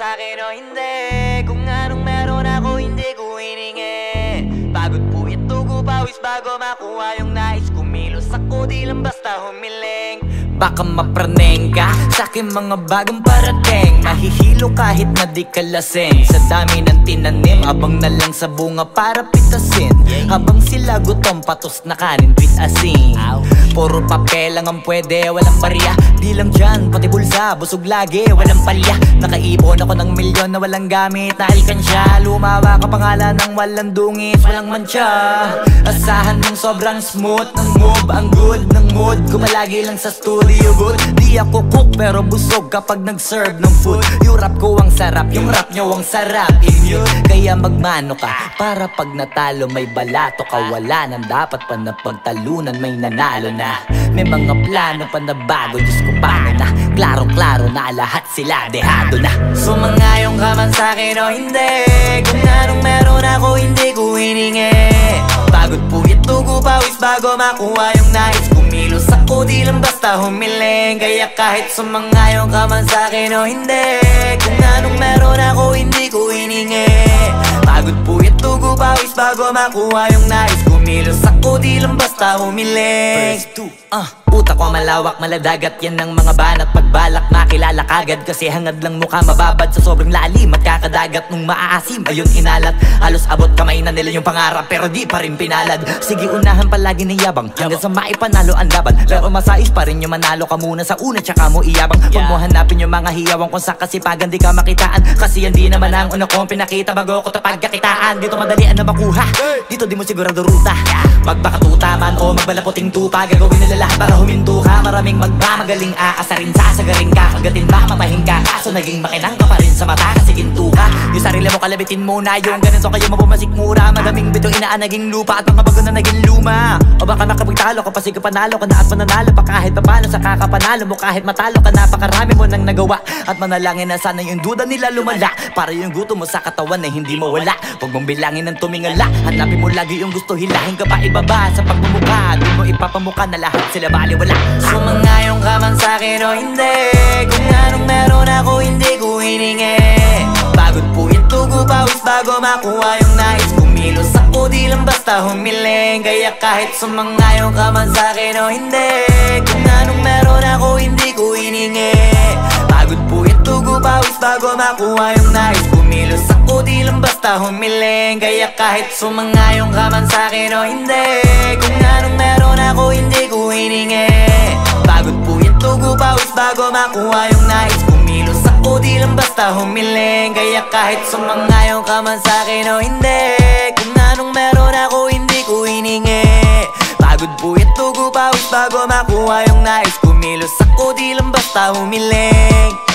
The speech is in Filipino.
sa akin o hindi. Kung anong meron ako hindi ko hiningi. Pagod po ito pawis bago makuha yung nais. Kumilos ako di lang basta humiling. Baka mapraneng ka sa akin mga bagong parating. Mahihilo kahit na di ka Sa dami ng tinanim Abang na lang sa bunga para pitasin. Habang sila gutom patos na kanin with asin. Puro papel lang ang pwede Walang barya. Di lang dyan pati bulsa Busog lagi walang palya. Nakaipon ako ng milyon na walang gamit. Na alkansya Lumawa ka pangalan ng walang dungis. Walang mancha Asahan mong sobrang smooth Ng move ang good ng mood. Kumalagi lang sa studio booth Di ako cook pero busog kapag nag-serve ng food. Yung rap ko ang sarap Yung rap nyo ang sarap Immune Kaya magmano ka Para pag natalo may balato ka. Wala nang dapat pa na pagtalunan May nanalo na. May mga plano pa na bago Diyos ko paano na? Klaro-klaro na lahat sila dehado na. Sumangayong ka man sa'kin o hindi. Kung anong meron ako hindi ko hiningi. Pagod ito ko pawis bago makuha yung nais Kumilos ako di lang basta humiling Kaya kahit sumangayong ka man sa'kin o hindi Kung anong meron ako hindi ko hiningi Pagod po ito ko pawis bago makuha yung nais. Kumilos ako di lang basta humiling First two, uh. Utak ko malawak, maladagat Yan ang mga banat. Pagbalak makilala kagad. Kasi hangad lang mukha mababad Sa sobrang lalim at kakadagat Nung maaasim. Ayun inalat Halos abot kamay na nila yung pangarap Pero di pa rin pinalad. Sige unahan palagi ni yabang. Hanggang sa maipanalo ang laban. Pero masais pa rin yung manalo ka muna sa una Tsaka mo iyabang. Huwag mo hanapin yung mga hiyawang Kung sa kasipagan di ka makitaan. Kasi yan di naman ang una kong pinakita. Bago ko tapagkakitaan Dito madalian na makuha Dito di mo sigurado ruta. Magbakatuta man o magbalaputing tupa Gagawin nila lahat para huminto ka Maraming magmamagaling aasarin Sasagaring ka, kagatin ba mapahin ka Kaso naging makinang ka pa rin sa mata. Kasi ginto ka Yung sarili mo kalabitin muna Yung ganito. Kayo mapumasik mura Madaming bito inaan naging lupa. At mga bago na naging luma. O baka makapagtalo ka pa sige panalo ka na At mananalo pa. Kahit papano Sa kakapanalo mo kahit matalo ka Napakarami mo nang nagawa. At manalangin na sana yung duda nila lumala. Para yung gusto mo sa katawan na hindi mo wala Huwag mong bilangin ng tumingala. Hanapin mo lagi yung gusto hilahin ka pa ibaba Sa pagmumukha. Doon mo ipapamuka na lahat sila baliwala Sumangayong ka man sa'kin o hindi. Kung anong meron ako hindi ko hiningi. Pagod po ito ko pawis bago makuha yung nais. Kumilos ako di lang basta humiling Kaya kahit sumangayong ka man sa'kin o hindi. Kung anong meron ako hindi ko hiningi. Pagod po ito ko pawis bago makuha yung basta humiling Kaya kahit sumangayong ka man sa'kin o hindi. Kung anong meron ako hindi ko hiningi. Pagod ito ko pawis bago makuha yung nais. Kumilos ako di lang basta humiling Kaya kahit sumangayong ka man sa'kin o hindi. Kung anong meron ako hindi ko hiningi. Pagod ito ko pawis bago makuha yung nais. Kumilos ako di lang basta humiling